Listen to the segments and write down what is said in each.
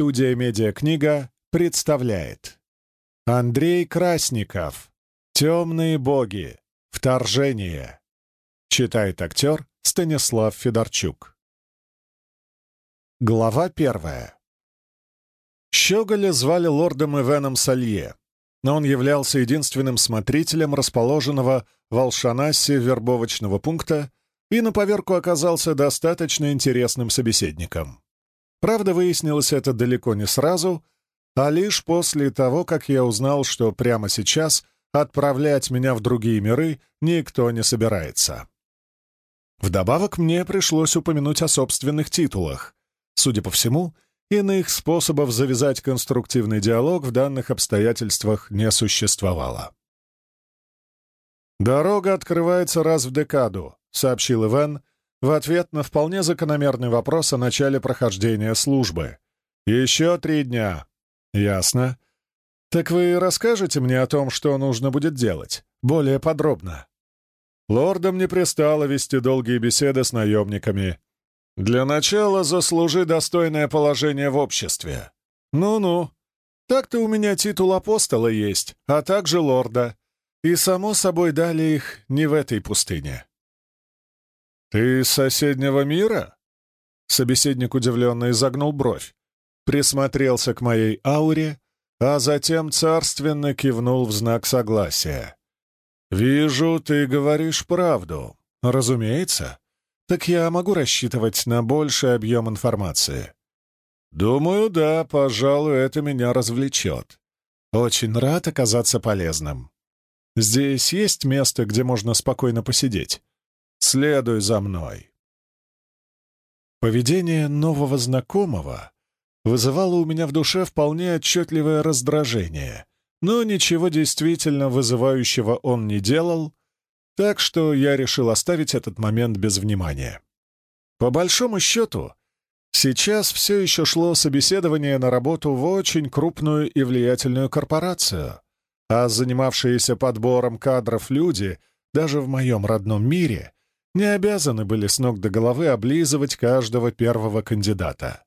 Студия «Медиакнига» представляет Андрей Красников «Темные боги. Вторжение». Читает актер Станислав Федорчук. Глава первая. Щеголя звали лордом Ивеном Салье, но он являлся единственным смотрителем расположенного в Алшанасе вербовочного пункта и на поверку оказался достаточно интересным собеседником. Правда, выяснилось это далеко не сразу, а лишь после того, как я узнал, что прямо сейчас отправлять меня в другие миры никто не собирается. Вдобавок мне пришлось упомянуть о собственных титулах. Судя по всему, иных способов завязать конструктивный диалог в данных обстоятельствах не существовало. «Дорога открывается раз в декаду», — сообщил Иван, в ответ на вполне закономерный вопрос о начале прохождения службы. «Еще три дня». «Ясно. Так вы расскажете мне о том, что нужно будет делать? Более подробно?» Лордам не пристало вести долгие беседы с наемниками. «Для начала заслужи достойное положение в обществе». «Ну-ну. Так-то у меня титул апостола есть, а также лорда. И, само собой, дали их не в этой пустыне». «Ты из соседнего мира?» Собеседник удивленно изогнул бровь, присмотрелся к моей ауре, а затем царственно кивнул в знак согласия. «Вижу, ты говоришь правду. Разумеется. Так я могу рассчитывать на больший объем информации?» «Думаю, да, пожалуй, это меня развлечет. Очень рад оказаться полезным. Здесь есть место, где можно спокойно посидеть. Следуй за мной. Поведение нового знакомого вызывало у меня в душе вполне отчетливое раздражение, но ничего действительно вызывающего он не делал, так что я решил оставить этот момент без внимания. По большому счету, сейчас все еще шло собеседование на работу в очень крупную и влиятельную корпорацию, а занимавшиеся подбором кадров люди, даже в моем родном мире, не обязаны были с ног до головы облизывать каждого первого кандидата.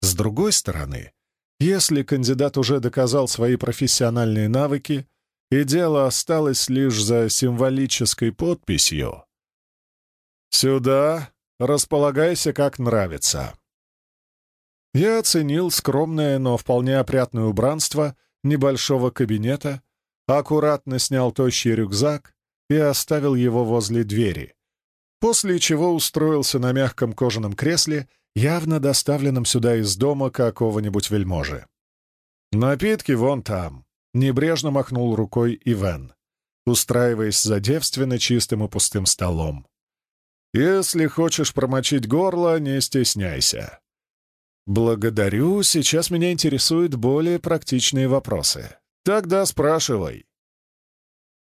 С другой стороны, если кандидат уже доказал свои профессиональные навыки, и дело осталось лишь за символической подписью, «Сюда, располагайся как нравится». Я оценил скромное, но вполне опрятное убранство небольшого кабинета, аккуратно снял тощий рюкзак и оставил его возле двери, после чего устроился на мягком кожаном кресле, явно доставленном сюда из дома какого-нибудь вельможи. «Напитки вон там», — небрежно махнул рукой Ивен, устраиваясь за девственно чистым и пустым столом. «Если хочешь промочить горло, не стесняйся». «Благодарю, сейчас меня интересуют более практичные вопросы. Тогда спрашивай».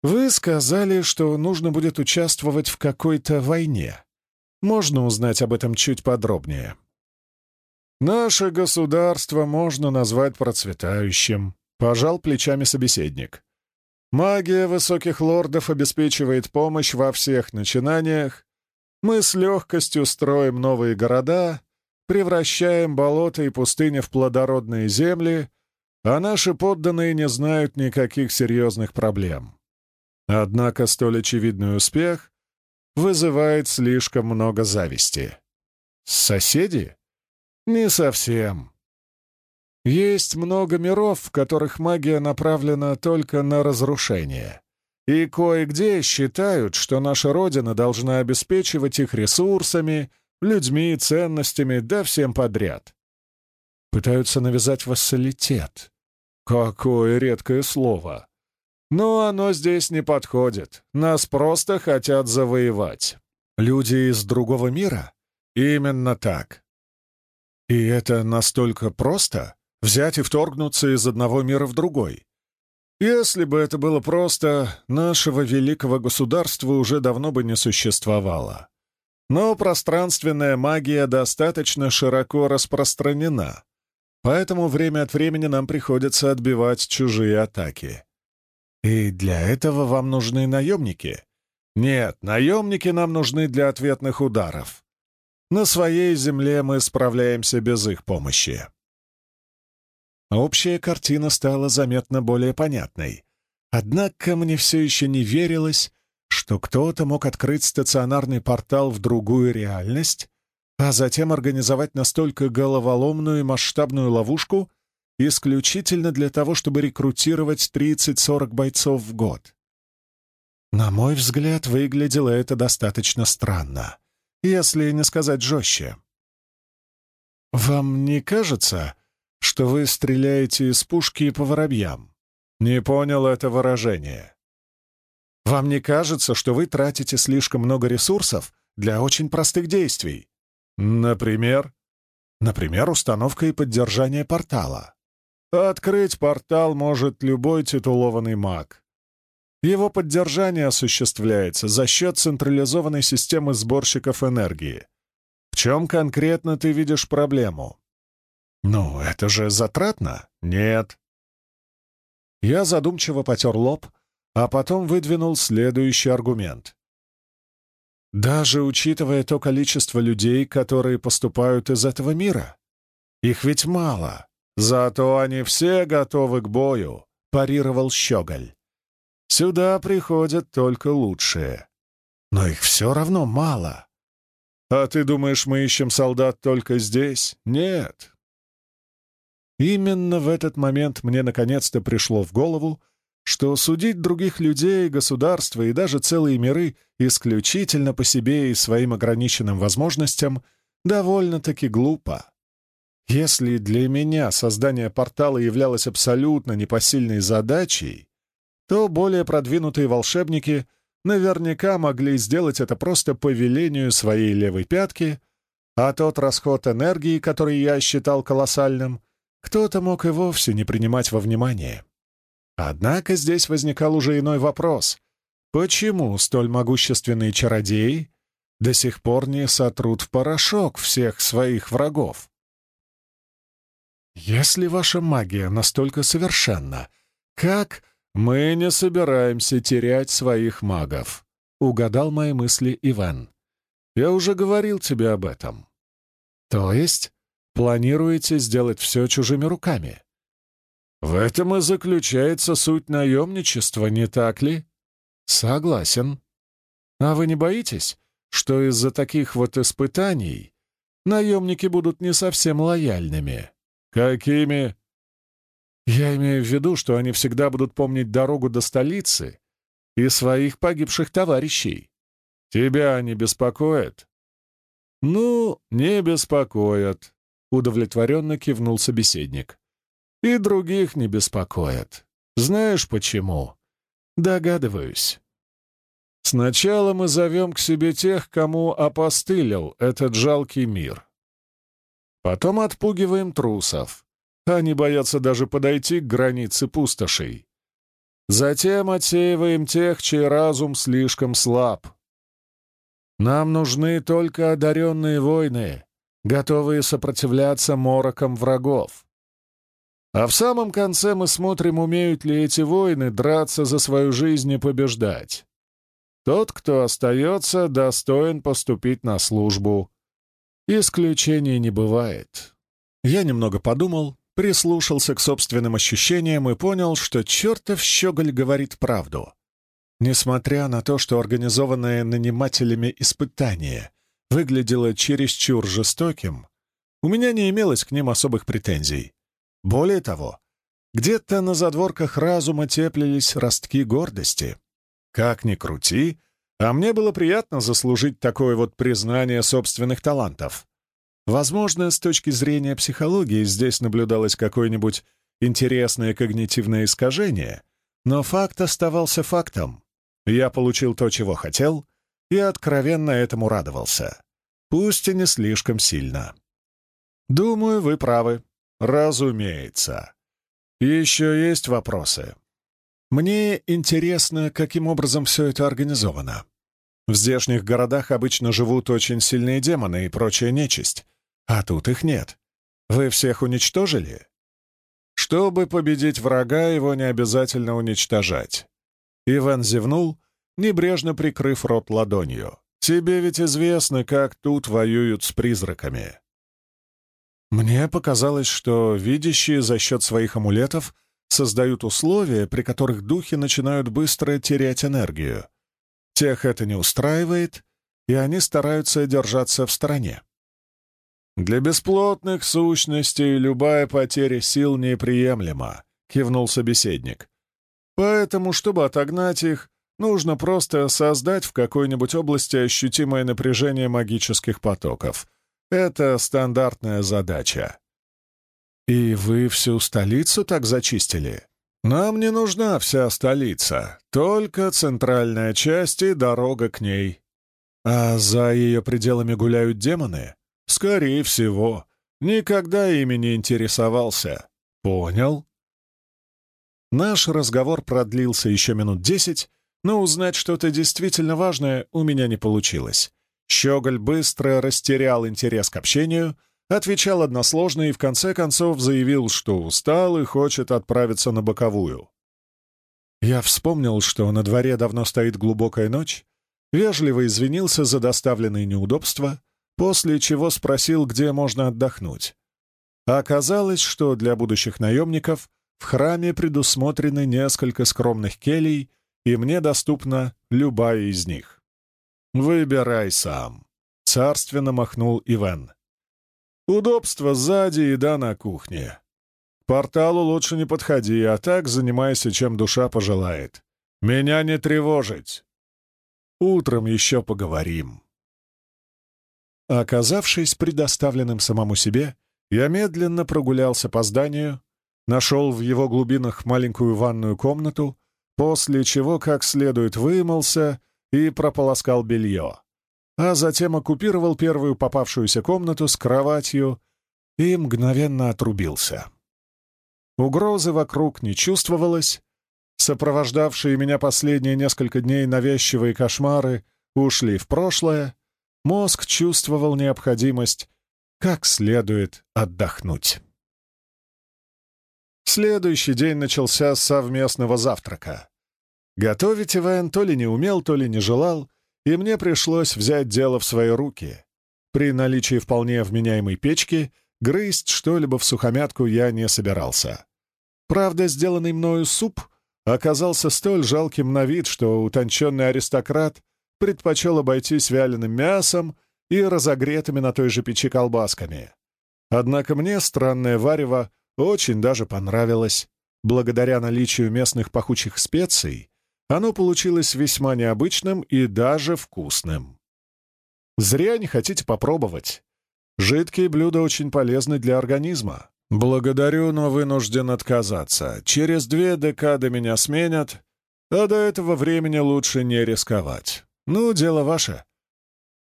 «Вы сказали, что нужно будет участвовать в какой-то войне. Можно узнать об этом чуть подробнее?» «Наше государство можно назвать процветающим», — пожал плечами собеседник. «Магия высоких лордов обеспечивает помощь во всех начинаниях. Мы с легкостью строим новые города, превращаем болота и пустыни в плодородные земли, а наши подданные не знают никаких серьезных проблем. Однако столь очевидный успех вызывает слишком много зависти. Соседи? Не совсем. Есть много миров, в которых магия направлена только на разрушение. И кое-где считают, что наша Родина должна обеспечивать их ресурсами, людьми, ценностями, да всем подряд. Пытаются навязать вассалитет. Какое редкое слово. Но оно здесь не подходит. Нас просто хотят завоевать. Люди из другого мира? Именно так. И это настолько просто — взять и вторгнуться из одного мира в другой. Если бы это было просто, нашего великого государства уже давно бы не существовало. Но пространственная магия достаточно широко распространена, поэтому время от времени нам приходится отбивать чужие атаки. «И для этого вам нужны наемники?» «Нет, наемники нам нужны для ответных ударов. На своей земле мы справляемся без их помощи». общая картина стала заметно более понятной. Однако мне все еще не верилось, что кто-то мог открыть стационарный портал в другую реальность, а затем организовать настолько головоломную и масштабную ловушку исключительно для того, чтобы рекрутировать 30-40 бойцов в год. На мой взгляд, выглядело это достаточно странно, если не сказать жестче. «Вам не кажется, что вы стреляете из пушки по воробьям?» «Не понял это выражение». «Вам не кажется, что вы тратите слишком много ресурсов для очень простых действий?» «Например?» «Например, установка и поддержание портала». «Открыть портал может любой титулованный маг. Его поддержание осуществляется за счет централизованной системы сборщиков энергии. В чем конкретно ты видишь проблему? Ну, это же затратно? Нет. Я задумчиво потер лоб, а потом выдвинул следующий аргумент. Даже учитывая то количество людей, которые поступают из этого мира, их ведь мало. Зато они все готовы к бою, парировал Щеголь. Сюда приходят только лучшие. Но их все равно мало. А ты думаешь, мы ищем солдат только здесь? Нет. Именно в этот момент мне наконец-то пришло в голову, что судить других людей, государства и даже целые миры исключительно по себе и своим ограниченным возможностям довольно-таки глупо. Если для меня создание портала являлось абсолютно непосильной задачей, то более продвинутые волшебники наверняка могли сделать это просто по велению своей левой пятки, а тот расход энергии, который я считал колоссальным, кто-то мог и вовсе не принимать во внимание. Однако здесь возникал уже иной вопрос. Почему столь могущественные чародеи до сих пор не сотрут в порошок всех своих врагов? Если ваша магия настолько совершенна, как «Мы не собираемся терять своих магов», — угадал мои мысли Иван. «Я уже говорил тебе об этом». «То есть планируете сделать все чужими руками?» «В этом и заключается суть наемничества, не так ли?» «Согласен. А вы не боитесь, что из-за таких вот испытаний наемники будут не совсем лояльными?» «Какими?» Я имею в виду, что они всегда будут помнить дорогу до столицы и своих погибших товарищей. Тебя они беспокоят? Ну, не беспокоят, удовлетворенно кивнул собеседник. И других не беспокоят. Знаешь почему? Догадываюсь. Сначала мы зовем к себе тех, кому опостылил этот жалкий мир. Потом отпугиваем трусов. Они боятся даже подойти к границе пустошей. Затем отсеиваем тех, чей разум слишком слаб. Нам нужны только одаренные воины, готовые сопротивляться морокам врагов. А в самом конце мы смотрим, умеют ли эти воины драться за свою жизнь и побеждать. Тот, кто остается, достоин поступить на службу. Исключений не бывает. Я немного подумал прислушался к собственным ощущениям и понял, что чертов щеголь говорит правду. Несмотря на то, что организованное нанимателями испытание выглядело чересчур жестоким, у меня не имелось к ним особых претензий. Более того, где-то на задворках разума теплились ростки гордости. Как ни крути, а мне было приятно заслужить такое вот признание собственных талантов. Возможно, с точки зрения психологии здесь наблюдалось какое-нибудь интересное когнитивное искажение, но факт оставался фактом. Я получил то, чего хотел, и откровенно этому радовался. Пусть и не слишком сильно. Думаю, вы правы. Разумеется. Еще есть вопросы. Мне интересно, каким образом все это организовано. В здешних городах обычно живут очень сильные демоны и прочая нечисть, а тут их нет. Вы всех уничтожили? Чтобы победить врага, его не обязательно уничтожать. Иван зевнул, небрежно прикрыв рот ладонью. Тебе ведь известно, как тут воюют с призраками. Мне показалось, что видящие за счет своих амулетов создают условия, при которых духи начинают быстро терять энергию. Тех это не устраивает, и они стараются держаться в стороне. «Для бесплотных сущностей любая потеря сил неприемлема», — кивнул собеседник. «Поэтому, чтобы отогнать их, нужно просто создать в какой-нибудь области ощутимое напряжение магических потоков. Это стандартная задача». «И вы всю столицу так зачистили?» «Нам не нужна вся столица, только центральная часть и дорога к ней. А за ее пределами гуляют демоны?» «Скорее всего. Никогда ими не интересовался. Понял?» Наш разговор продлился еще минут десять, но узнать что-то действительно важное у меня не получилось. Щеголь быстро растерял интерес к общению, отвечал односложно и в конце концов заявил, что устал и хочет отправиться на боковую. Я вспомнил, что на дворе давно стоит глубокая ночь, вежливо извинился за доставленные неудобства после чего спросил, где можно отдохнуть. оказалось, что для будущих наемников в храме предусмотрены несколько скромных келей, и мне доступна любая из них. «Выбирай сам», — царственно махнул Ивен. «Удобство сзади, еда на кухне. К порталу лучше не подходи, а так занимайся, чем душа пожелает. Меня не тревожить. Утром еще поговорим». Оказавшись предоставленным самому себе, я медленно прогулялся по зданию, нашел в его глубинах маленькую ванную комнату, после чего как следует вымылся и прополоскал белье, а затем оккупировал первую попавшуюся комнату с кроватью и мгновенно отрубился. Угрозы вокруг не чувствовалось, сопровождавшие меня последние несколько дней навязчивые кошмары ушли в прошлое, мозг чувствовал необходимость как следует отдохнуть. Следующий день начался с совместного завтрака. Готовить Ивен то ли не умел, то ли не желал, и мне пришлось взять дело в свои руки. При наличии вполне вменяемой печки грызть что-либо в сухомятку я не собирался. Правда, сделанный мною суп оказался столь жалким на вид, что утонченный аристократ предпочел обойтись вяленым мясом и разогретыми на той же печи колбасками. Однако мне странное варево очень даже понравилось. Благодаря наличию местных пахучих специй оно получилось весьма необычным и даже вкусным. Зря не хотите попробовать. Жидкие блюда очень полезны для организма. Благодарю, но вынужден отказаться. Через две декады меня сменят, а до этого времени лучше не рисковать. «Ну, дело ваше».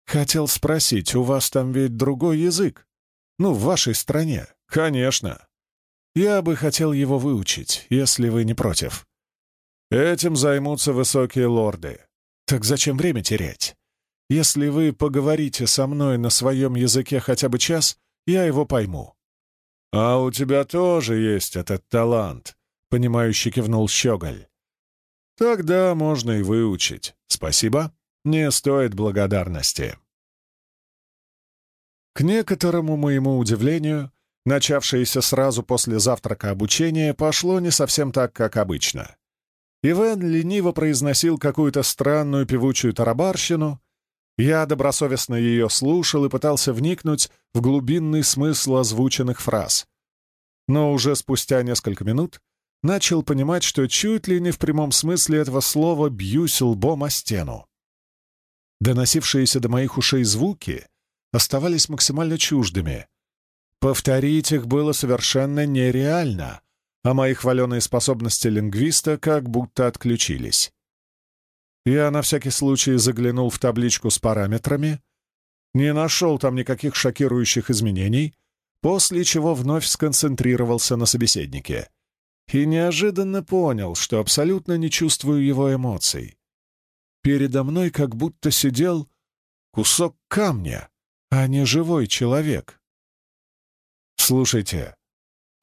«Хотел спросить, у вас там ведь другой язык? Ну, в вашей стране?» «Конечно. Я бы хотел его выучить, если вы не против». «Этим займутся высокие лорды». «Так зачем время терять? Если вы поговорите со мной на своем языке хотя бы час, я его пойму». «А у тебя тоже есть этот талант», — понимающе кивнул Щеголь. «Тогда можно и выучить. Спасибо» не стоит благодарности. К некоторому моему удивлению, начавшееся сразу после завтрака обучение пошло не совсем так, как обычно. Ивен лениво произносил какую-то странную певучую тарабарщину. Я добросовестно ее слушал и пытался вникнуть в глубинный смысл озвученных фраз. Но уже спустя несколько минут начал понимать, что чуть ли не в прямом смысле этого слова бьюсь лбом о стену. Доносившиеся до моих ушей звуки оставались максимально чуждыми. Повторить их было совершенно нереально, а мои хваленые способности лингвиста как будто отключились. Я на всякий случай заглянул в табличку с параметрами, не нашел там никаких шокирующих изменений, после чего вновь сконцентрировался на собеседнике и неожиданно понял, что абсолютно не чувствую его эмоций. Передо мной как будто сидел кусок камня, а не живой человек. «Слушайте,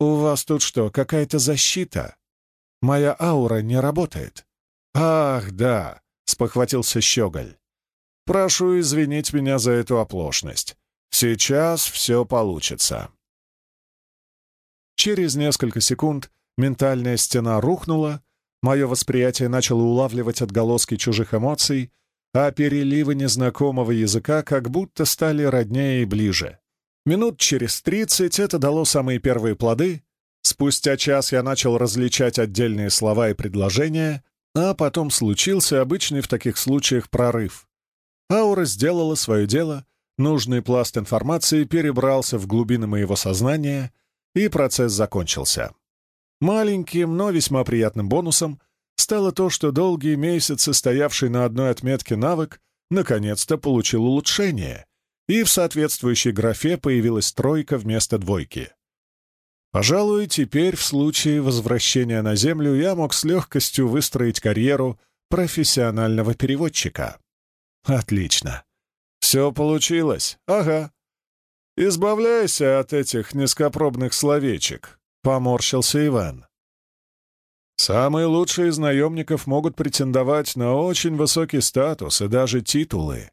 у вас тут что, какая-то защита? Моя аура не работает». «Ах, да», — спохватился Щеголь. «Прошу извинить меня за эту оплошность. Сейчас все получится». Через несколько секунд ментальная стена рухнула, мое восприятие начало улавливать отголоски чужих эмоций, а переливы незнакомого языка как будто стали роднее и ближе. Минут через тридцать это дало самые первые плоды. Спустя час я начал различать отдельные слова и предложения, а потом случился обычный в таких случаях прорыв. Аура сделала свое дело, нужный пласт информации перебрался в глубины моего сознания, и процесс закончился. Маленьким, но весьма приятным бонусом стало то, что долгие месяцы стоявший на одной отметке навык наконец-то получил улучшение, и в соответствующей графе появилась тройка вместо двойки. Пожалуй, теперь в случае возвращения на Землю я мог с легкостью выстроить карьеру профессионального переводчика. Отлично. Все получилось. Ага. Избавляйся от этих низкопробных словечек, — поморщился Иван. Самые лучшие из наемников могут претендовать на очень высокий статус и даже титулы,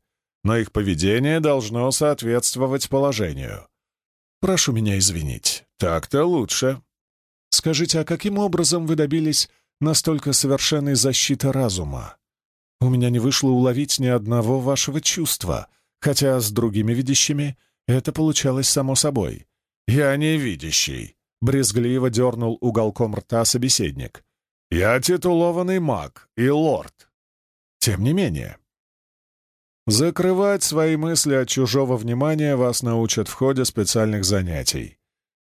но их поведение должно соответствовать положению. Прошу меня извинить. Так-то лучше. Скажите, а каким образом вы добились настолько совершенной защиты разума? У меня не вышло уловить ни одного вашего чувства, хотя с другими видящими это получалось само собой. Я не видящий, — брезгливо дернул уголком рта собеседник. Я титулованный маг и лорд. Тем не менее. Закрывать свои мысли от чужого внимания вас научат в ходе специальных занятий.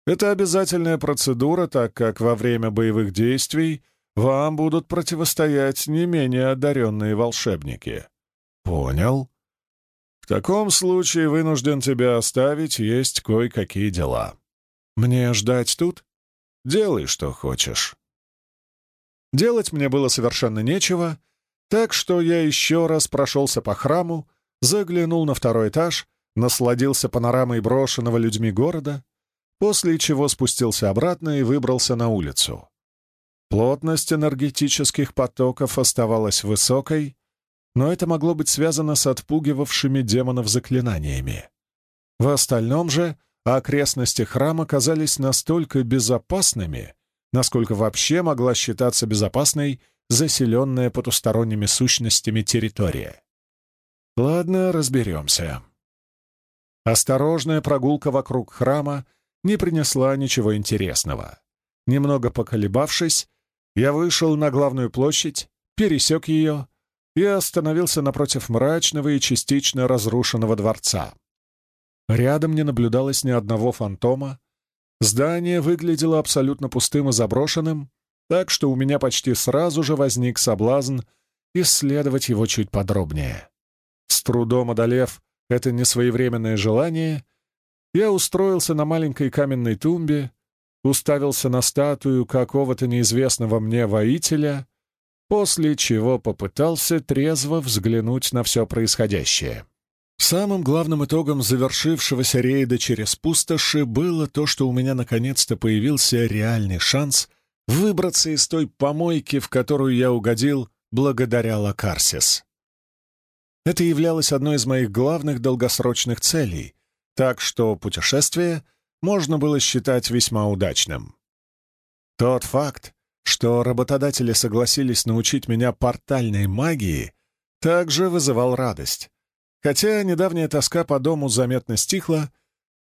Это обязательная процедура, так как во время боевых действий вам будут противостоять не менее одаренные волшебники. Понял. В таком случае вынужден тебя оставить, есть кое-какие дела. Мне ждать тут? Делай, что хочешь. Делать мне было совершенно нечего, так что я еще раз прошелся по храму, заглянул на второй этаж, насладился панорамой брошенного людьми города, после чего спустился обратно и выбрался на улицу. Плотность энергетических потоков оставалась высокой, но это могло быть связано с отпугивавшими демонов заклинаниями. В остальном же окрестности храма казались настолько безопасными, насколько вообще могла считаться безопасной заселенная потусторонними сущностями территория. Ладно, разберемся. Осторожная прогулка вокруг храма не принесла ничего интересного. Немного поколебавшись, я вышел на главную площадь, пересек ее и остановился напротив мрачного и частично разрушенного дворца. Рядом не наблюдалось ни одного фантома, Здание выглядело абсолютно пустым и заброшенным, так что у меня почти сразу же возник соблазн исследовать его чуть подробнее. С трудом одолев это несвоевременное желание, я устроился на маленькой каменной тумбе, уставился на статую какого-то неизвестного мне воителя, после чего попытался трезво взглянуть на все происходящее. Самым главным итогом завершившегося рейда через пустоши было то, что у меня наконец-то появился реальный шанс выбраться из той помойки, в которую я угодил благодаря Лакарсис. Это являлось одной из моих главных долгосрочных целей, так что путешествие можно было считать весьма удачным. Тот факт, что работодатели согласились научить меня портальной магии, также вызывал радость. Хотя недавняя тоска по дому заметно стихла,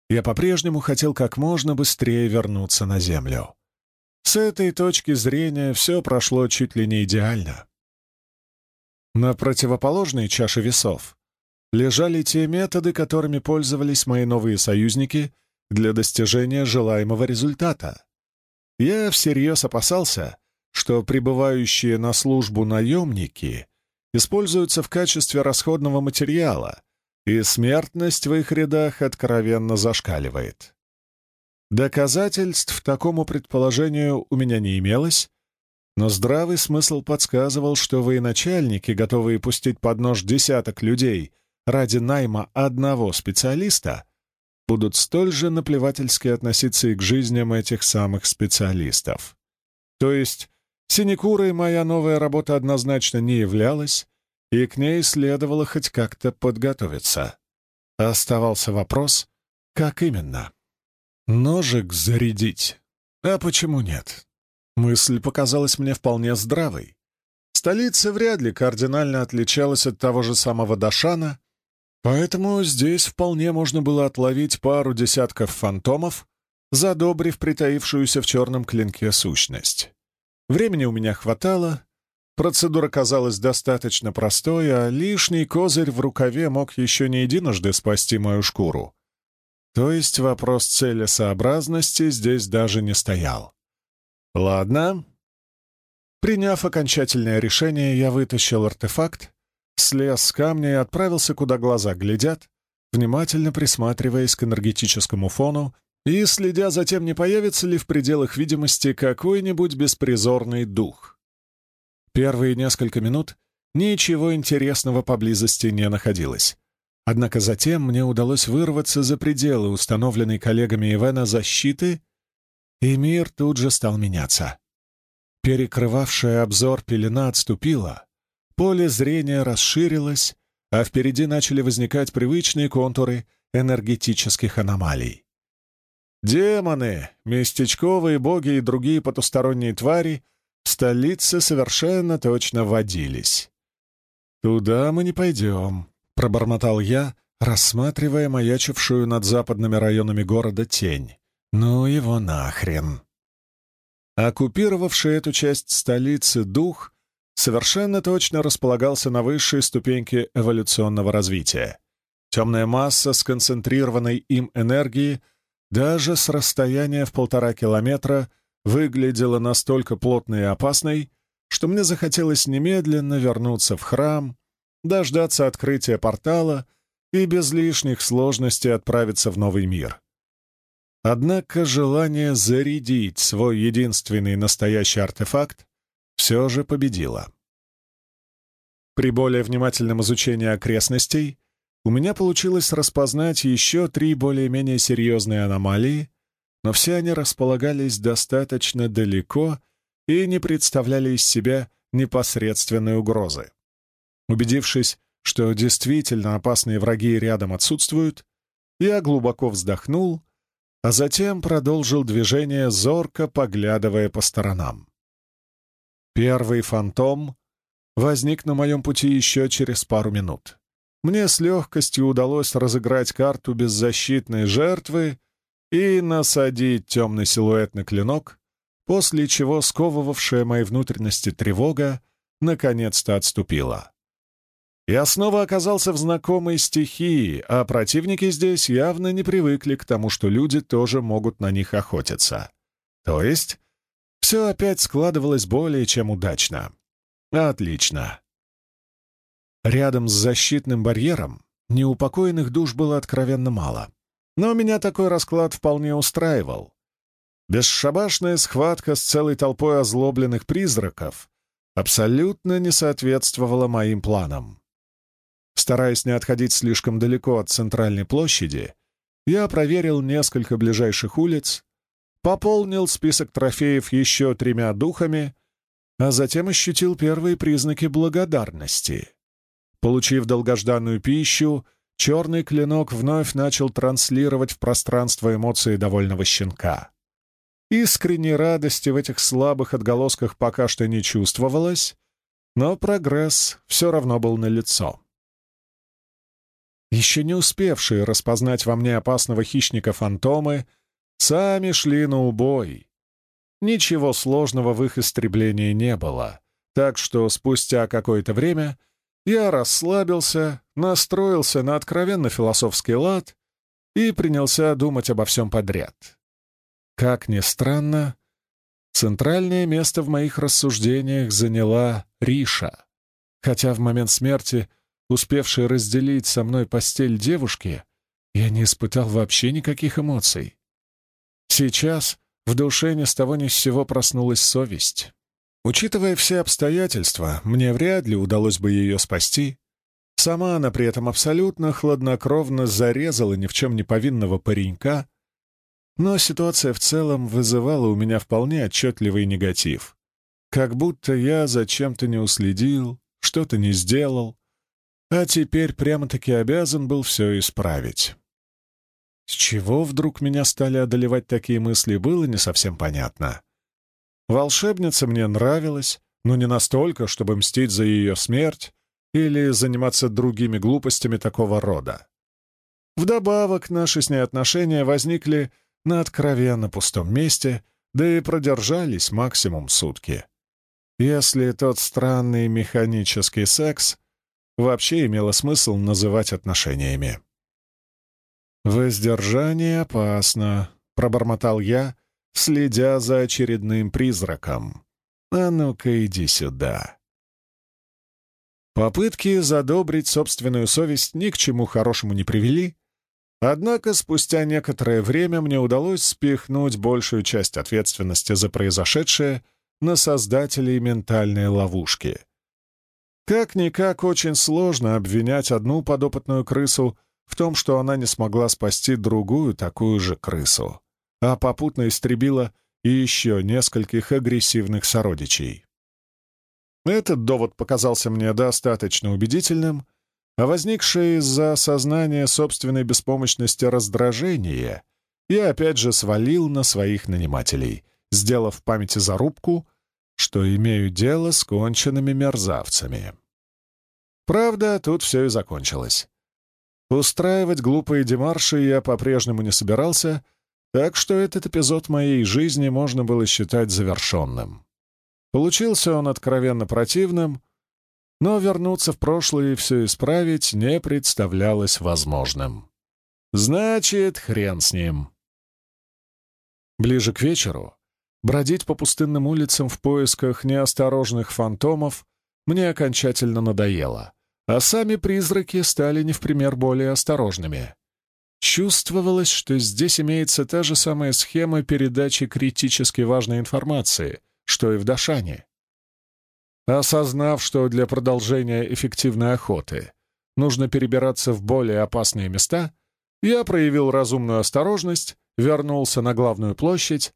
я по-прежнему хотел как можно быстрее вернуться на Землю. С этой точки зрения все прошло чуть ли не идеально. На противоположной чаше весов лежали те методы, которыми пользовались мои новые союзники для достижения желаемого результата. Я всерьез опасался, что прибывающие на службу наемники используются в качестве расходного материала, и смертность в их рядах откровенно зашкаливает. Доказательств такому предположению у меня не имелось, но здравый смысл подсказывал, что военачальники, готовые пустить под нож десяток людей ради найма одного специалиста, будут столь же наплевательски относиться и к жизням этих самых специалистов. То есть Синекурой моя новая работа однозначно не являлась, и к ней следовало хоть как-то подготовиться. Оставался вопрос, как именно. Ножик зарядить. А почему нет? Мысль показалась мне вполне здравой. Столица вряд ли кардинально отличалась от того же самого Дашана, поэтому здесь вполне можно было отловить пару десятков фантомов, задобрив притаившуюся в черном клинке сущность. Времени у меня хватало, процедура казалась достаточно простой, а лишний козырь в рукаве мог еще не единожды спасти мою шкуру. То есть вопрос целесообразности здесь даже не стоял. Ладно. Приняв окончательное решение, я вытащил артефакт, слез с камня и отправился, куда глаза глядят, внимательно присматриваясь к энергетическому фону и следя за тем, не появится ли в пределах видимости какой-нибудь беспризорный дух. Первые несколько минут ничего интересного поблизости не находилось. Однако затем мне удалось вырваться за пределы установленной коллегами Ивена защиты, и мир тут же стал меняться. Перекрывавшая обзор пелена отступила, поле зрения расширилось, а впереди начали возникать привычные контуры энергетических аномалий. Демоны, местечковые боги и другие потусторонние твари в столице совершенно точно водились. «Туда мы не пойдем», — пробормотал я, рассматривая маячившую над западными районами города тень. «Ну его нахрен!» Оккупировавший эту часть столицы дух совершенно точно располагался на высшей ступеньке эволюционного развития. Темная масса сконцентрированной им энергии — даже с расстояния в полтора километра выглядела настолько плотной и опасной, что мне захотелось немедленно вернуться в храм, дождаться открытия портала и без лишних сложностей отправиться в новый мир. Однако желание зарядить свой единственный настоящий артефакт все же победило. При более внимательном изучении окрестностей у меня получилось распознать еще три более-менее серьезные аномалии, но все они располагались достаточно далеко и не представляли из себя непосредственной угрозы. Убедившись, что действительно опасные враги рядом отсутствуют, я глубоко вздохнул, а затем продолжил движение, зорко поглядывая по сторонам. Первый фантом возник на моем пути еще через пару минут мне с легкостью удалось разыграть карту беззащитной жертвы и насадить темный силуэт на клинок, после чего сковывавшая мои внутренности тревога наконец-то отступила. Я снова оказался в знакомой стихии, а противники здесь явно не привыкли к тому, что люди тоже могут на них охотиться. То есть все опять складывалось более чем удачно. Отлично. Рядом с защитным барьером неупокоенных душ было откровенно мало. Но меня такой расклад вполне устраивал. Бесшабашная схватка с целой толпой озлобленных призраков абсолютно не соответствовала моим планам. Стараясь не отходить слишком далеко от центральной площади, я проверил несколько ближайших улиц, пополнил список трофеев еще тремя духами, а затем ощутил первые признаки благодарности. Получив долгожданную пищу, черный клинок вновь начал транслировать в пространство эмоции довольного щенка. Искренней радости в этих слабых отголосках пока что не чувствовалось, но прогресс все равно был налицо. Еще не успевшие распознать во мне опасного хищника фантомы сами шли на убой. Ничего сложного в их истреблении не было, так что спустя какое-то время — я расслабился, настроился на откровенно философский лад и принялся думать обо всем подряд. Как ни странно, центральное место в моих рассуждениях заняла Риша, хотя в момент смерти, успевшей разделить со мной постель девушки, я не испытал вообще никаких эмоций. Сейчас в душе ни с того ни с сего проснулась совесть. Учитывая все обстоятельства, мне вряд ли удалось бы ее спасти. Сама она при этом абсолютно хладнокровно зарезала ни в чем не повинного паренька, но ситуация в целом вызывала у меня вполне отчетливый негатив. Как будто я зачем-то не уследил, что-то не сделал, а теперь прямо-таки обязан был все исправить. С чего вдруг меня стали одолевать такие мысли, было не совсем понятно. Волшебница мне нравилась, но не настолько, чтобы мстить за ее смерть или заниматься другими глупостями такого рода. Вдобавок, наши с ней отношения возникли на откровенно пустом месте, да и продержались максимум сутки. Если тот странный механический секс вообще имело смысл называть отношениями. «Воздержание опасно», — пробормотал я, следя за очередным призраком. «А ну-ка, иди сюда». Попытки задобрить собственную совесть ни к чему хорошему не привели, однако спустя некоторое время мне удалось спихнуть большую часть ответственности за произошедшее на создателей ментальной ловушки. Как-никак очень сложно обвинять одну подопытную крысу в том, что она не смогла спасти другую такую же крысу, а попутно истребила и еще нескольких агрессивных сородичей. Этот довод показался мне достаточно убедительным, а возникшее из-за осознания собственной беспомощности раздражение я опять же свалил на своих нанимателей, сделав в памяти зарубку, что имею дело с конченными мерзавцами. Правда, тут все и закончилось. Устраивать глупые демарши я по-прежнему не собирался, так что этот эпизод моей жизни можно было считать завершенным. Получился он откровенно противным, но вернуться в прошлое и все исправить не представлялось возможным. Значит, хрен с ним. Ближе к вечеру бродить по пустынным улицам в поисках неосторожных фантомов мне окончательно надоело, а сами призраки стали не в пример более осторожными. Чувствовалось, что здесь имеется та же самая схема передачи критически важной информации — что и в Дашане. Осознав, что для продолжения эффективной охоты нужно перебираться в более опасные места, я проявил разумную осторожность, вернулся на главную площадь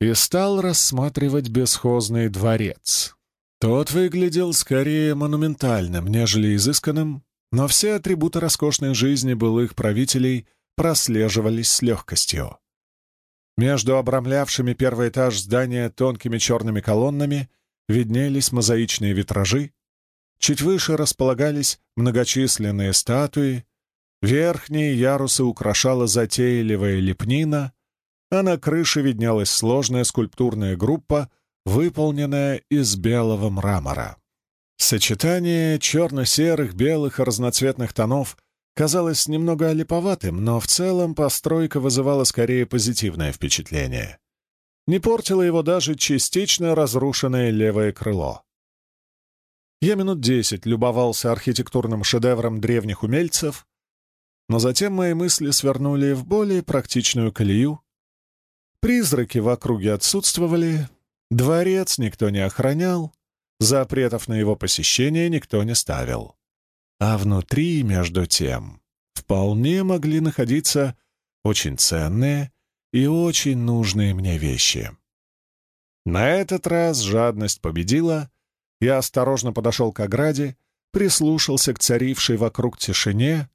и стал рассматривать бесхозный дворец. Тот выглядел скорее монументальным, нежели изысканным, но все атрибуты роскошной жизни былых правителей прослеживались с легкостью. Между обрамлявшими первый этаж здания тонкими черными колоннами виднелись мозаичные витражи, чуть выше располагались многочисленные статуи, верхние ярусы украшала затейливая лепнина, а на крыше виднелась сложная скульптурная группа, выполненная из белого мрамора. Сочетание черно-серых, белых и разноцветных тонов казалось немного олиповатым, но в целом постройка вызывала скорее позитивное впечатление. Не портило его даже частично разрушенное левое крыло. Я минут десять любовался архитектурным шедевром древних умельцев, но затем мои мысли свернули в более практичную колею. Призраки в округе отсутствовали, дворец никто не охранял, запретов на его посещение никто не ставил. А внутри, между тем, вполне могли находиться очень ценные и очень нужные мне вещи. На этот раз жадность победила, я осторожно подошел к ограде, прислушался к царившей вокруг тишине,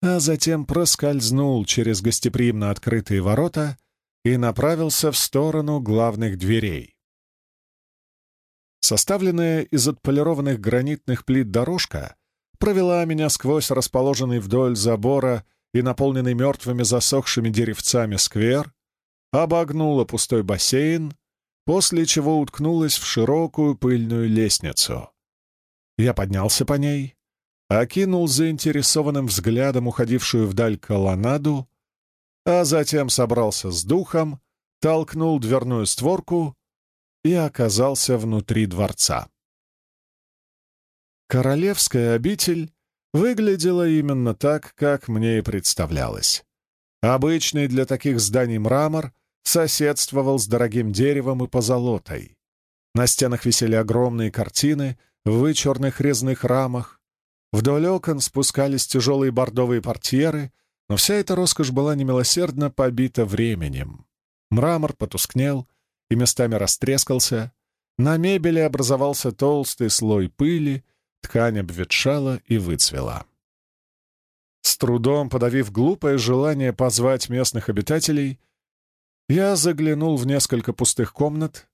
а затем проскользнул через гостеприимно открытые ворота и направился в сторону главных дверей. Составленная из отполированных гранитных плит дорожка провела меня сквозь расположенный вдоль забора и наполненный мертвыми засохшими деревцами сквер, обогнула пустой бассейн, после чего уткнулась в широкую пыльную лестницу. Я поднялся по ней, окинул заинтересованным взглядом уходившую вдаль колоннаду, а затем собрался с духом, толкнул дверную створку и оказался внутри дворца. Королевская обитель выглядела именно так, как мне и представлялось. Обычный для таких зданий мрамор соседствовал с дорогим деревом и позолотой. На стенах висели огромные картины в вычурных резных рамах. Вдоль окон спускались тяжелые бордовые портьеры, но вся эта роскошь была немилосердно побита временем. Мрамор потускнел и местами растрескался, на мебели образовался толстый слой пыли, Ткань обветшала и выцвела. С трудом подавив глупое желание позвать местных обитателей, я заглянул в несколько пустых комнат,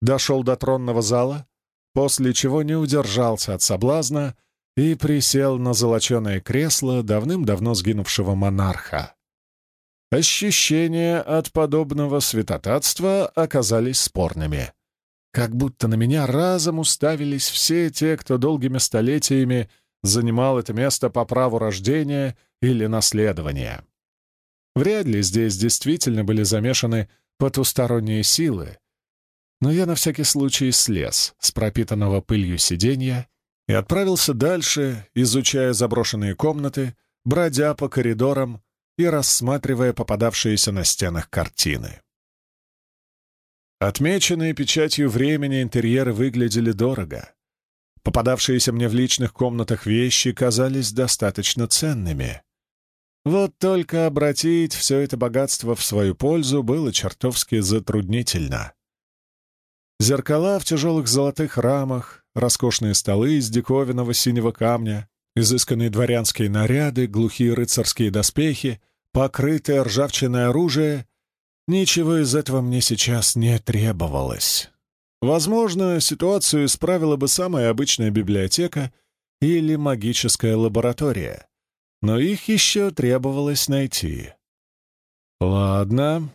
дошел до тронного зала, после чего не удержался от соблазна и присел на золоченое кресло давным-давно сгинувшего монарха. Ощущения от подобного святотатства оказались спорными. Как будто на меня разом уставились все те, кто долгими столетиями занимал это место по праву рождения или наследования. Вряд ли здесь действительно были замешаны потусторонние силы, но я на всякий случай слез с пропитанного пылью сиденья и отправился дальше, изучая заброшенные комнаты, бродя по коридорам и рассматривая попадавшиеся на стенах картины. Отмеченные печатью времени интерьеры выглядели дорого. Попадавшиеся мне в личных комнатах вещи казались достаточно ценными. Вот только обратить все это богатство в свою пользу было чертовски затруднительно. Зеркала в тяжелых золотых рамах, роскошные столы из диковинного синего камня, изысканные дворянские наряды, глухие рыцарские доспехи, покрытое ржавчиной оружие — ничего из этого мне сейчас не требовалось. Возможно, ситуацию исправила бы самая обычная библиотека или магическая лаборатория, но их еще требовалось найти. Ладно.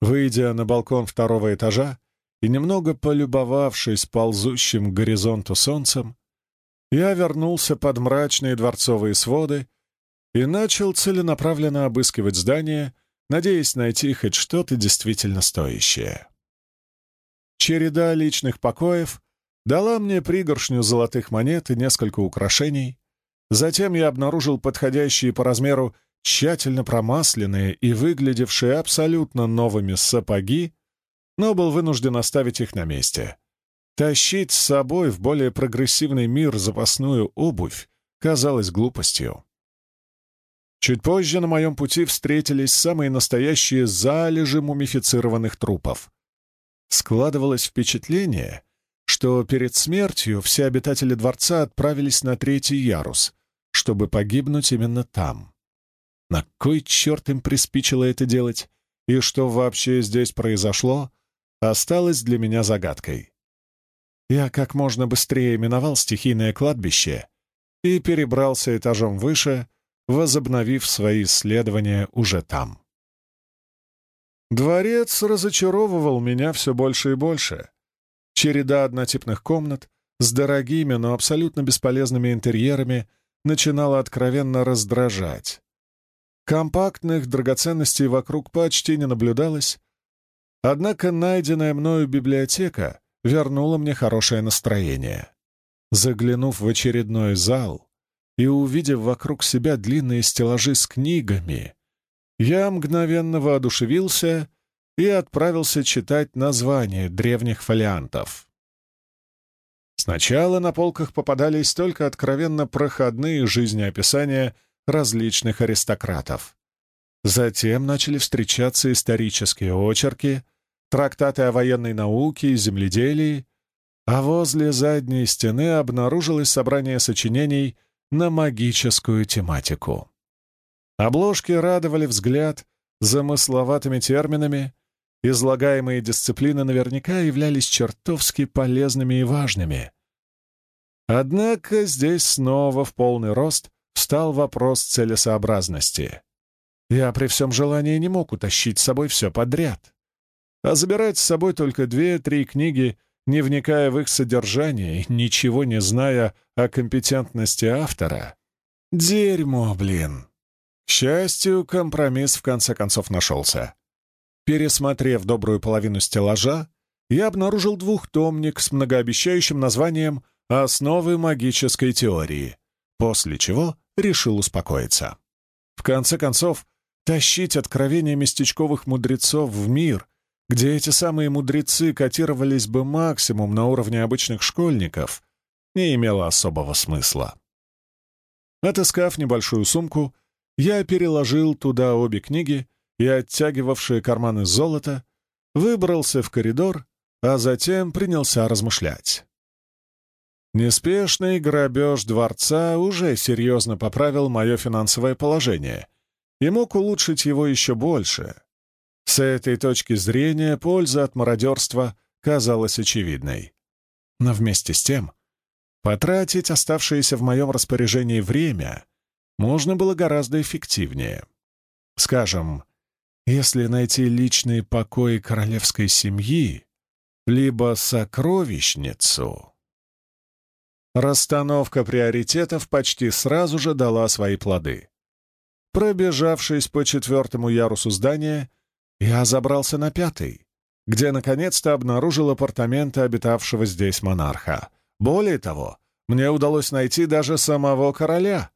Выйдя на балкон второго этажа и немного полюбовавшись ползущим к горизонту солнцем, я вернулся под мрачные дворцовые своды и начал целенаправленно обыскивать здание, надеясь найти хоть что-то действительно стоящее. Череда личных покоев дала мне пригоршню золотых монет и несколько украшений. Затем я обнаружил подходящие по размеру тщательно промасленные и выглядевшие абсолютно новыми сапоги, но был вынужден оставить их на месте. Тащить с собой в более прогрессивный мир запасную обувь казалось глупостью. Чуть позже на моем пути встретились самые настоящие залежи мумифицированных трупов. Складывалось впечатление, что перед смертью все обитатели дворца отправились на третий ярус, чтобы погибнуть именно там. На кой черт им приспичило это делать, и что вообще здесь произошло, осталось для меня загадкой. Я как можно быстрее миновал стихийное кладбище и перебрался этажом выше, возобновив свои исследования уже там. Дворец разочаровывал меня все больше и больше. Череда однотипных комнат с дорогими, но абсолютно бесполезными интерьерами начинала откровенно раздражать. Компактных драгоценностей вокруг почти не наблюдалось, однако найденная мною библиотека вернула мне хорошее настроение. Заглянув в очередной зал и увидев вокруг себя длинные стеллажи с книгами, я мгновенно воодушевился и отправился читать названия древних фолиантов. Сначала на полках попадались только откровенно проходные жизнеописания различных аристократов. Затем начали встречаться исторические очерки, трактаты о военной науке и земледелии, а возле задней стены обнаружилось собрание сочинений на магическую тематику. Обложки радовали взгляд замысловатыми терминами, излагаемые дисциплины наверняка являлись чертовски полезными и важными. Однако здесь снова в полный рост встал вопрос целесообразности. Я при всем желании не мог утащить с собой все подряд. А забирать с собой только две-три книги, не вникая в их содержание и ничего не зная о компетентности автора — дерьмо, блин. К счастью, компромисс в конце концов нашелся. Пересмотрев добрую половину стеллажа, я обнаружил двухтомник с многообещающим названием «Основы магической теории», после чего решил успокоиться. В конце концов, тащить откровения местечковых мудрецов в мир, где эти самые мудрецы котировались бы максимум на уровне обычных школьников, не имело особого смысла. Отыскав небольшую сумку, я переложил туда обе книги и, оттягивавшие карманы золота, выбрался в коридор, а затем принялся размышлять. Неспешный грабеж дворца уже серьезно поправил мое финансовое положение и мог улучшить его еще больше. С этой точки зрения польза от мародерства казалась очевидной. Но вместе с тем, потратить оставшееся в моем распоряжении время можно было гораздо эффективнее. Скажем, если найти личные покои королевской семьи, либо сокровищницу... Расстановка приоритетов почти сразу же дала свои плоды. Пробежавшись по четвертому ярусу здания, я забрался на пятый, где наконец-то обнаружил апартаменты обитавшего здесь монарха. Более того, мне удалось найти даже самого короля.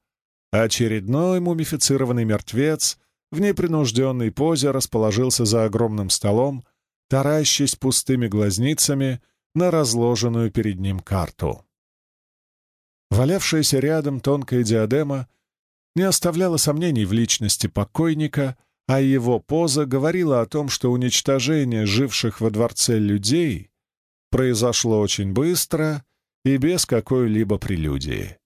Очередной мумифицированный мертвец в непринужденной позе расположился за огромным столом, таращась пустыми глазницами на разложенную перед ним карту. Валявшаяся рядом тонкая диадема не оставляла сомнений в личности покойника, а его поза говорила о том, что уничтожение живших во дворце людей произошло очень быстро и без какой-либо прелюдии.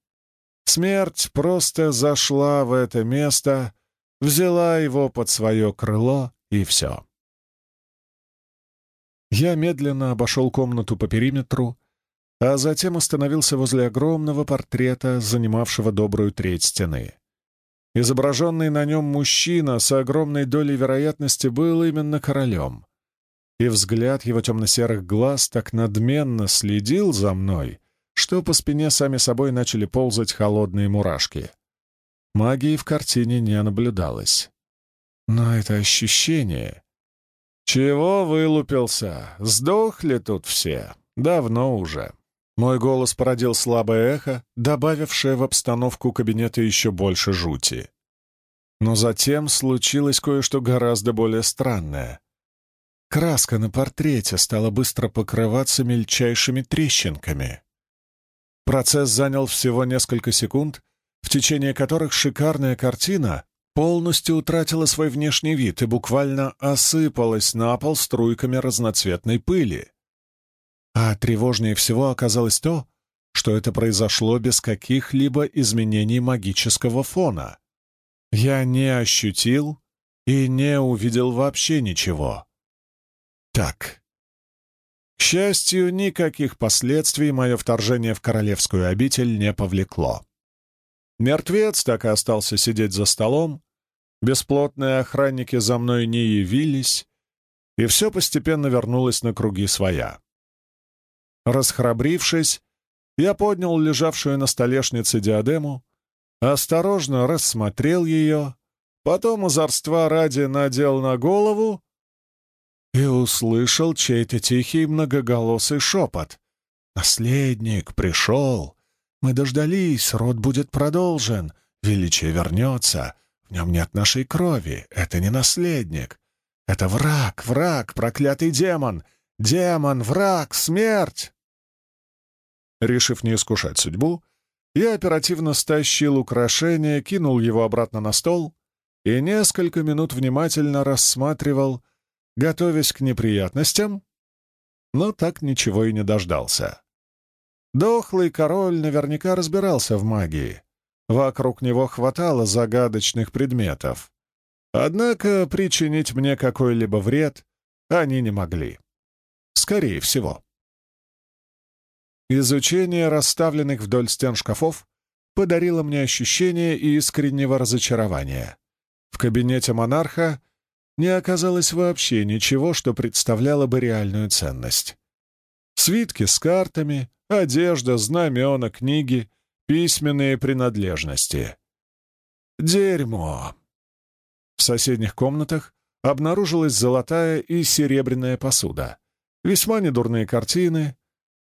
Смерть просто зашла в это место, взяла его под свое крыло, и все. Я медленно обошел комнату по периметру, а затем остановился возле огромного портрета, занимавшего добрую треть стены. Изображенный на нем мужчина с огромной долей вероятности был именно королем, и взгляд его темно-серых глаз так надменно следил за мной, что по спине сами собой начали ползать холодные мурашки. Магии в картине не наблюдалось. Но это ощущение... «Чего вылупился? Сдохли тут все. Давно уже». Мой голос породил слабое эхо, добавившее в обстановку кабинета еще больше жути. Но затем случилось кое-что гораздо более странное. Краска на портрете стала быстро покрываться мельчайшими трещинками. Процесс занял всего несколько секунд, в течение которых шикарная картина полностью утратила свой внешний вид и буквально осыпалась на пол струйками разноцветной пыли. А тревожнее всего оказалось то, что это произошло без каких-либо изменений магического фона. Я не ощутил и не увидел вообще ничего. Так. К счастью, никаких последствий мое вторжение в королевскую обитель не повлекло. Мертвец так и остался сидеть за столом, бесплотные охранники за мной не явились, и все постепенно вернулось на круги своя. Расхрабрившись, я поднял лежавшую на столешнице диадему, осторожно рассмотрел ее, потом озорства ради надел на голову и услышал чей-то тихий многоголосый шепот. «Наследник пришел! Мы дождались, род будет продолжен, величие вернется, в нем нет нашей крови, это не наследник, это враг, враг, проклятый демон, демон, враг, смерть!» Решив не искушать судьбу, я оперативно стащил украшение, кинул его обратно на стол и несколько минут внимательно рассматривал, готовясь к неприятностям, но так ничего и не дождался. Дохлый король наверняка разбирался в магии. Вокруг него хватало загадочных предметов. Однако причинить мне какой-либо вред они не могли. Скорее всего. Изучение расставленных вдоль стен шкафов подарило мне ощущение искреннего разочарования. В кабинете монарха не оказалось вообще ничего, что представляло бы реальную ценность. Свитки с картами, одежда, знамена, книги, письменные принадлежности. Дерьмо. В соседних комнатах обнаружилась золотая и серебряная посуда, весьма недурные картины,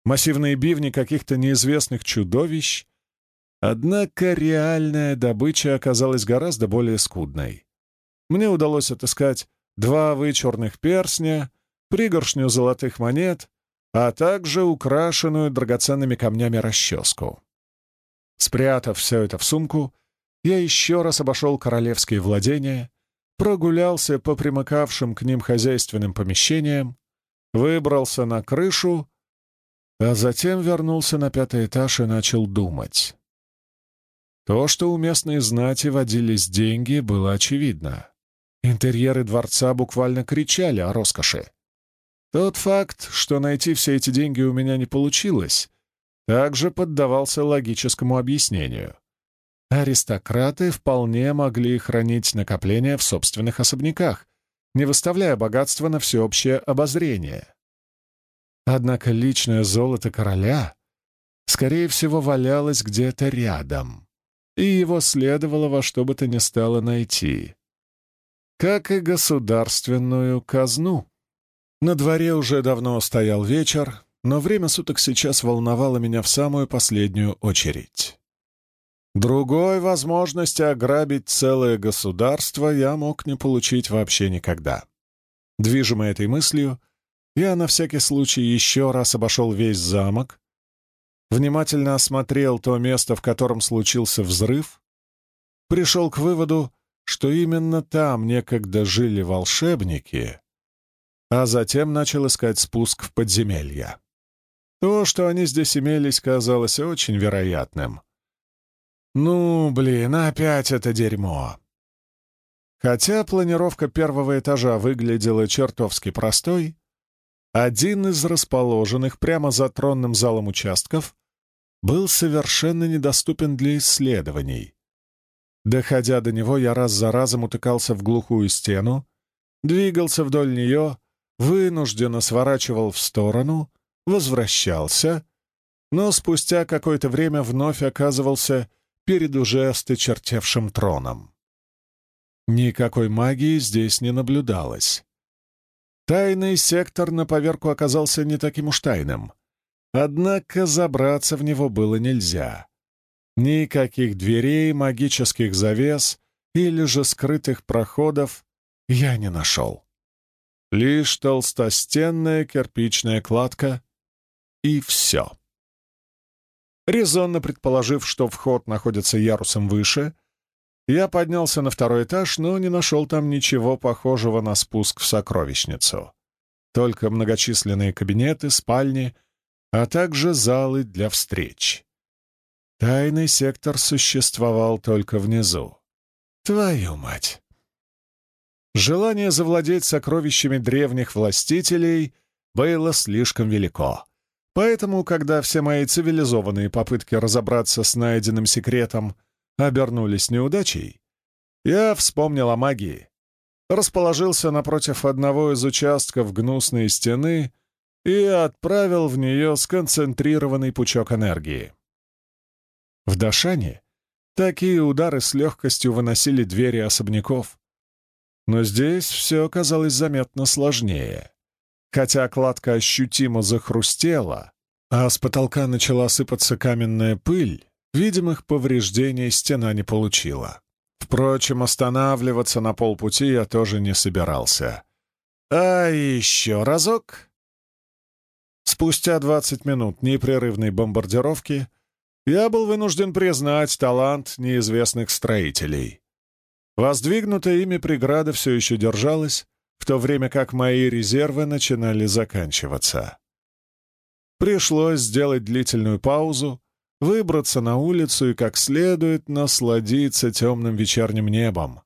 массивные бивни каких-то неизвестных чудовищ. Однако реальная добыча оказалась гораздо более скудной. Мне удалось отыскать два вычурных перстня, пригоршню золотых монет, а также украшенную драгоценными камнями расческу. Спрятав все это в сумку, я еще раз обошел королевские владения, прогулялся по примыкавшим к ним хозяйственным помещениям, выбрался на крышу а затем вернулся на пятый этаж и начал думать. То, что у местной знати водились деньги, было очевидно. Интерьеры дворца буквально кричали о роскоши. Тот факт, что найти все эти деньги у меня не получилось, также поддавался логическому объяснению. Аристократы вполне могли хранить накопления в собственных особняках, не выставляя богатство на всеобщее обозрение. Однако личное золото короля, скорее всего, валялось где-то рядом, и его следовало во что бы то ни стало найти. Как и государственную казну. На дворе уже давно стоял вечер, но время суток сейчас волновало меня в самую последнюю очередь. Другой возможности ограбить целое государство я мог не получить вообще никогда. Движимый этой мыслью, я на всякий случай еще раз обошел весь замок, внимательно осмотрел то место, в котором случился взрыв, пришел к выводу, что именно там некогда жили волшебники, а затем начал искать спуск в подземелья. То, что они здесь имелись, казалось очень вероятным. Ну, блин, опять это дерьмо. Хотя планировка первого этажа выглядела чертовски простой, один из расположенных прямо за тронным залом участков был совершенно недоступен для исследований. Доходя до него, я раз за разом утыкался в глухую стену, двигался вдоль нее, вынужденно сворачивал в сторону, возвращался, но спустя какое-то время вновь оказывался перед уже остычертевшим троном. Никакой магии здесь не наблюдалось. Тайный сектор на поверку оказался не таким уж тайным. Однако забраться в него было нельзя. Никаких дверей, магических завес или же скрытых проходов я не нашел. Лишь толстостенная кирпичная кладка и все. Резонно предположив, что вход находится ярусом выше, я поднялся на второй этаж, но не нашел там ничего похожего на спуск в сокровищницу. Только многочисленные кабинеты, спальни, а также залы для встреч. Тайный сектор существовал только внизу. Твою мать! Желание завладеть сокровищами древних властителей было слишком велико. Поэтому, когда все мои цивилизованные попытки разобраться с найденным секретом — обернулись неудачей, я вспомнил о магии, расположился напротив одного из участков гнусной стены и отправил в нее сконцентрированный пучок энергии. В Дашане такие удары с легкостью выносили двери особняков. Но здесь все оказалось заметно сложнее. Хотя кладка ощутимо захрустела, а с потолка начала сыпаться каменная пыль, Видимых повреждений стена не получила. Впрочем, останавливаться на полпути я тоже не собирался. А еще разок. Спустя двадцать минут непрерывной бомбардировки я был вынужден признать талант неизвестных строителей. Воздвигнутая ими преграда все еще держалась, в то время как мои резервы начинали заканчиваться. Пришлось сделать длительную паузу, выбраться на улицу и как следует насладиться темным вечерним небом,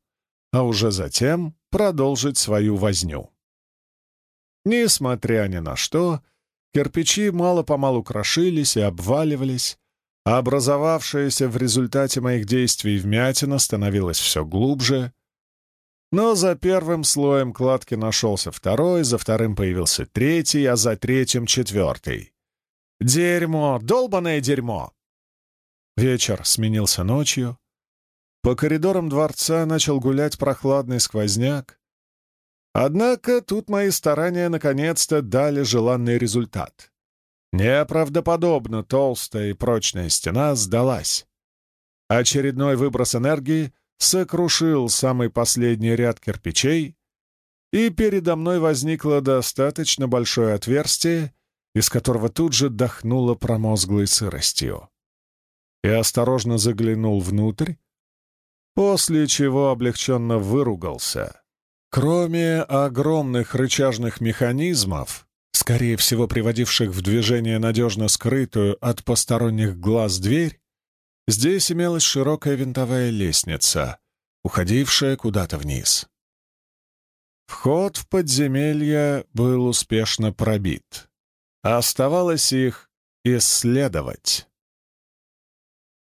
а уже затем продолжить свою возню. Несмотря ни на что, кирпичи мало-помалу крошились и обваливались, а образовавшаяся в результате моих действий вмятина становилась все глубже, но за первым слоем кладки нашелся второй, за вторым появился третий, а за третьим — четвертый. Дерьмо, долбаное дерьмо! Вечер сменился ночью. По коридорам дворца начал гулять прохладный сквозняк. Однако тут мои старания наконец-то дали желанный результат. Неправдоподобно толстая и прочная стена сдалась. Очередной выброс энергии сокрушил самый последний ряд кирпичей, и передо мной возникло достаточно большое отверстие, из которого тут же дохнуло промозглой сыростью и осторожно заглянул внутрь, после чего облегченно выругался. Кроме огромных рычажных механизмов, скорее всего приводивших в движение надежно скрытую от посторонних глаз дверь, здесь имелась широкая винтовая лестница, уходившая куда-то вниз. Вход в подземелье был успешно пробит. Оставалось их исследовать.